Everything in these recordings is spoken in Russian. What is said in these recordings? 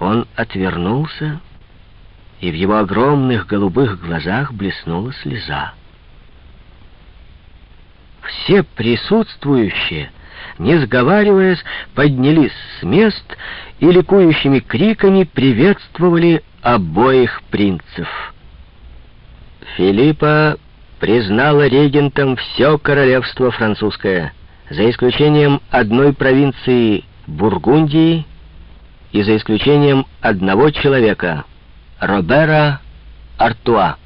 Он отвернулся, и в его огромных голубых глазах блеснула слеза. Все присутствующие, не сговариваясь, поднялись с мест и ликующими криками приветствовали обоих принцев. Филиппа признала регентом все королевство французское, за исключением одной провинции Бургундии и за исключением одного человека, Робера Артуа.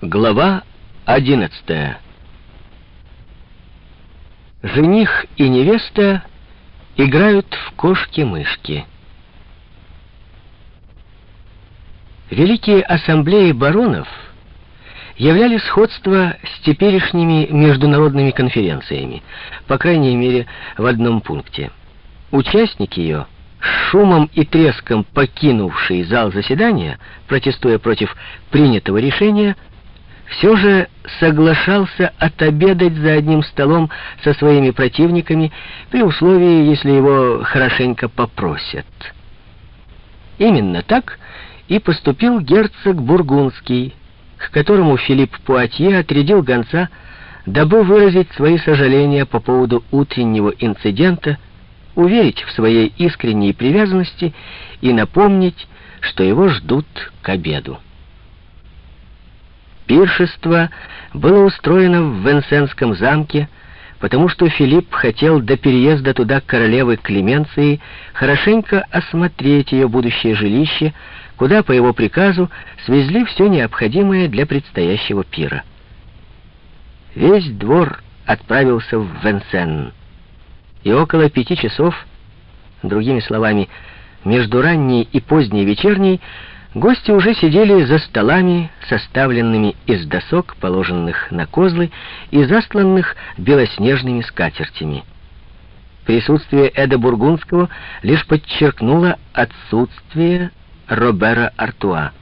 Глава одиннадцатая. Жених и невеста играют в кошки-мышки. Великие ассамблеи баронов являли сходство с теперешними международными конференциями, по крайней мере, в одном пункте. Участники ее, шумом и треском покинувшие зал заседания, протестуя против принятого решения, все же соглашался отобедать за одним столом со своими противниками при условии, если его хорошенько попросят. Именно так и поступил герцог Бургундский, к которому Филипп Пуатье отрядил гонца, дабы выразить свои сожаления по поводу утреннего инцидента, уверить в своей искренней привязанности и напомнить, что его ждут к обеду. Пиршество было устроено в Венсенском замке, потому что Филипп хотел до переезда туда королевы Клеменции хорошенько осмотреть ее будущее жилище, куда по его приказу свезли все необходимое для предстоящего пира. Весь двор отправился в Венсен, и около пяти часов, другими словами, между ранней и поздней вечерней, гости уже сидели за столами, составленными из досок, положенных на козлы и застланных белоснежными скатертями. Присутствие Эда Бургундского лишь подчеркнуло отсутствие Робера Артуа.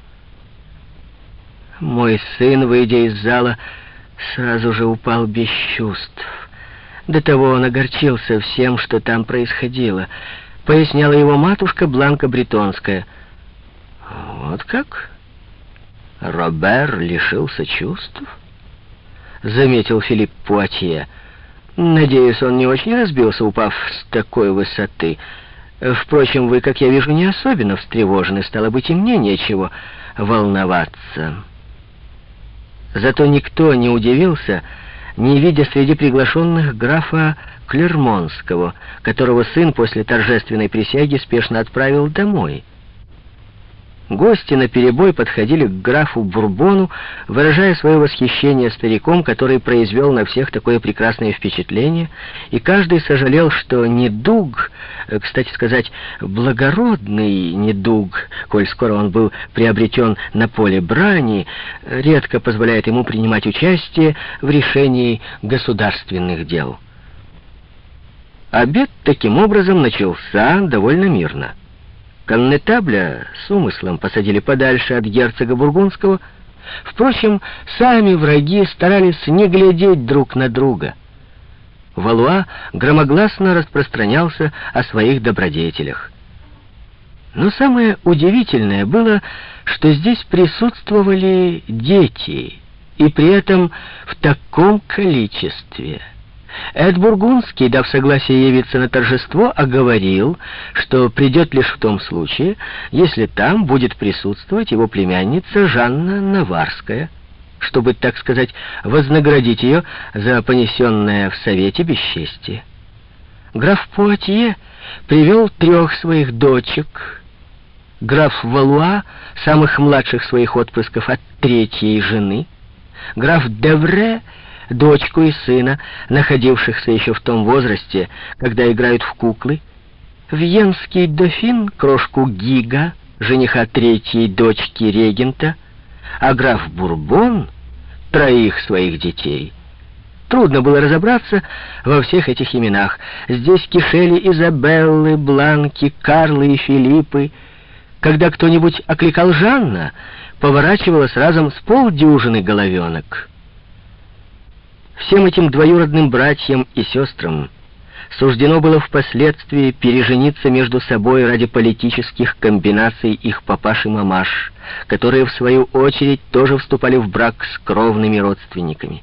Мой сын, выйдя из зала, сразу же упал без чувств. До того он огорчился всем, что там происходило. Поясняла его матушка Бланка Бретонская. «Вот как? Робер лишился чувств?» Заметил Филипп Пуатье. «Надеюсь, он не очень разбился, упав с такой высоты». Впрочем, вы, как я вижу, не особенно встревожены, стало быть, и мне нечего волноваться. Зато никто не удивился, не видя среди приглашенных графа Клермонского, которого сын после торжественной присяги спешно отправил домой. Гости на перебой подходили к графу Бурбону, выражая свое восхищение стариком, который произвел на всех такое прекрасное впечатление, и каждый сожалел, что недуг, э, кстати сказать, благородный недуг, коль скоро он был приобретен на поле брани, редко позволяет ему принимать участие в решении государственных дел. Обед таким образом начался довольно мирно. Коннетабля с умыслом посадили подальше от герцога Бургундского. Впрочем, сами враги старались не глядеть друг на друга. Валуа громогласно распространялся о своих добродетелях. Но самое удивительное было, что здесь присутствовали дети, и при этом в таком количестве – Эд Бургундский, дав согласие явиться на торжество, оговорил, что придет лишь в том случае, если там будет присутствовать его племянница Жанна Наварская, чтобы, так сказать, вознаградить ее за понесенное в Совете бесчестие. Граф Пуатье привел трех своих дочек, граф Валуа, самых младших своих отпрысков от третьей жены, граф Девре — дочку и сына, находившихся еще в том возрасте, когда играют в куклы, Вьенский дофин, крошку Гига, жениха третьей дочки регента, а граф Бурбон — троих своих детей. Трудно было разобраться во всех этих именах. Здесь кишели Изабеллы, Бланки, Карлы и Филиппы. Когда кто-нибудь окликал Жанна, поворачивалась разом с полдюжины головенок. Всем этим двоюродным братьям и сестрам суждено было впоследствии пережениться между собой ради политических комбинаций их папаш и мамаш, которые, в свою очередь, тоже вступали в брак с кровными родственниками.